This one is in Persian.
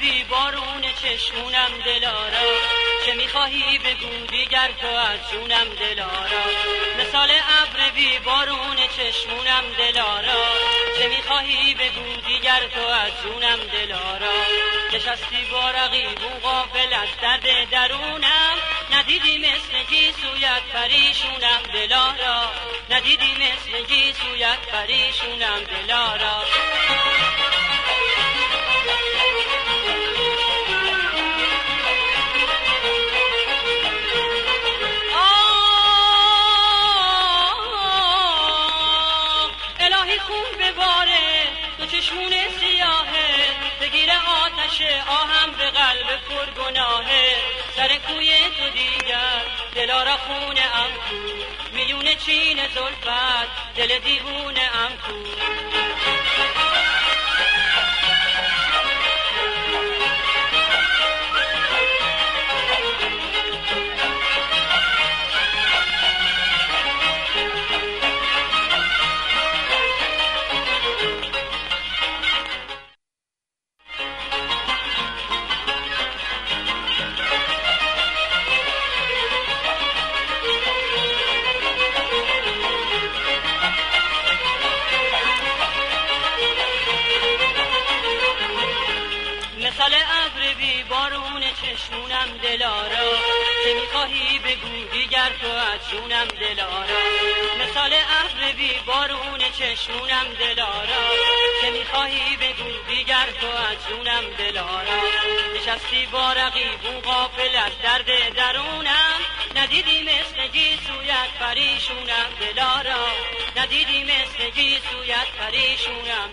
بی بارون چشمونم دلارا. چه می‌خواهی بگو دیگر تو از جونم دلارا. مثال ابر بی بارون چشمونم دلارا. چه می‌خواهی بگو دیگر تو از جونم دلارا. نشستی با رقیبون غافل از درد درونم. ندیدی مثل سویت پریشونم دلارا. ندیدی مثل سویت پریشونم دلارا. آتش آهم به قلب پرگناهه. سر کوی تو دیگر دلارا خونه ام کو. میون چین زلفت دل دیوونه ام کو. بارون چشمونم دلارا. چه می‌خواهی بگو دیگر تو از جونم دلارا. مثال ابر بی بارون چشمونم دلارا. چه می‌خواهی بگو دیگر تو از جونم دلارا. نشستی با رقیبون غافل از درد درونم. ندیدی مثل سویت پریشونم دلارا. ندیدی مثل سویت پریشونم